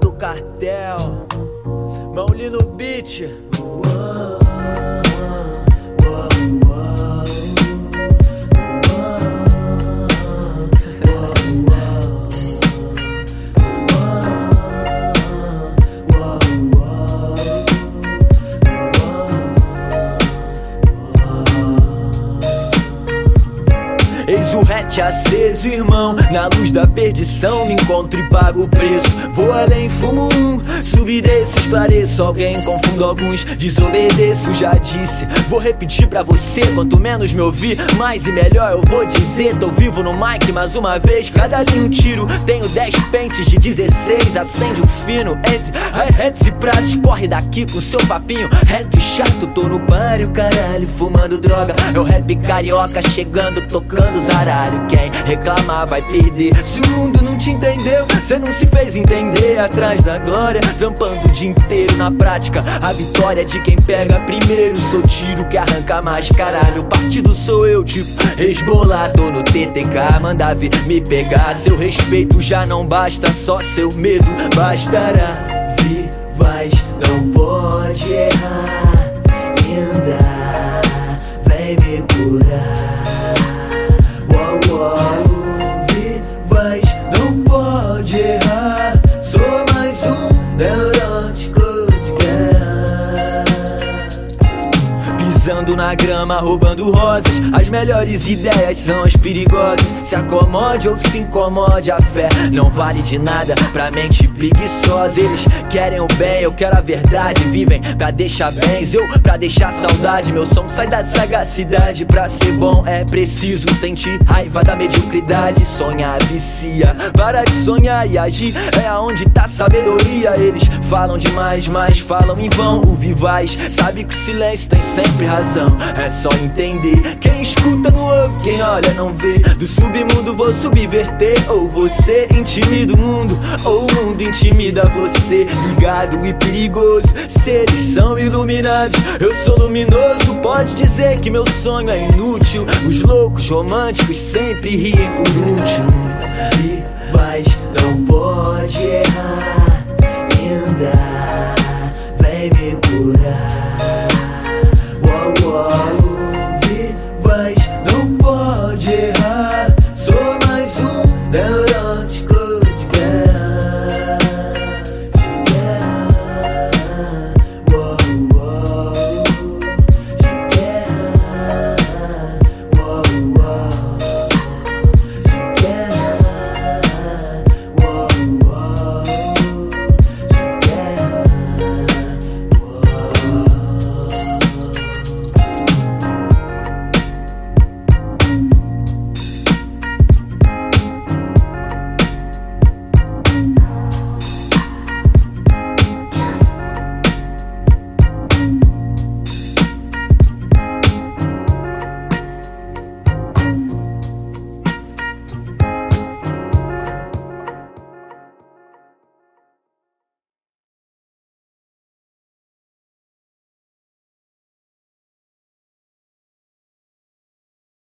Do cartel. Mauli no beat. Eis o hatch aceso, irmão. Na luz da perdição, me encontro e pago o preço. Vou além, fumo um, subi desse, esclareço. Alguém confundo alguns, desobedeço. Já disse, vou repetir pra você. Quanto menos me ouvir, mais e melhor eu vou dizer. Tô vivo no mic mais uma vez. Cada linha um tiro, tenho 10 pentes de 16. Acende o fino entre hi-hats e pratos. Corre daqui com seu papinho reto e chato. Tô no páreo, caralho, fumando droga. É o rap carioca chegando, tocando zaralho. Quem reclamar vai perder. Se o mundo não te entendeu, cê não se fez entender. Atrás da glória, trampando o dia inteiro na prática. A vitória é de quem pega primeiro. Sou tiro que arranca mais, caralho. Partido sou eu, tipo. Tô no TTK, manda vir me pegar. Seu respeito já não basta, só seu medo bastará. Vivaz, Pisando na grama, roubando rosas. As melhores ideias são as perigosas. Se acomode ou se incomode, a fé não vale de nada pra mente preguiçosa. Eles querem o bem, eu quero a verdade. Vivem pra deixar bens, eu pra deixar saudade. Meu som sai da sagacidade. Pra ser bom é preciso sentir raiva da mediocridade. Sonhar vicia, para de sonhar e agir. É aonde tá a sabedoria. Eles falam demais, mas falam em vão. O vivaz sabe que o silêncio tem sempre razão. É só entender. Quem escuta não ouve, quem olha não vê. Do submundo vou subverter. Ou você intimida o mundo, ou o mundo intimida você. Ligado e perigoso, se eles são iluminados, eu sou luminoso. Pode dizer que meu sonho é inútil. Os loucos românticos sempre riem por último. Vivaz, não pode Oh.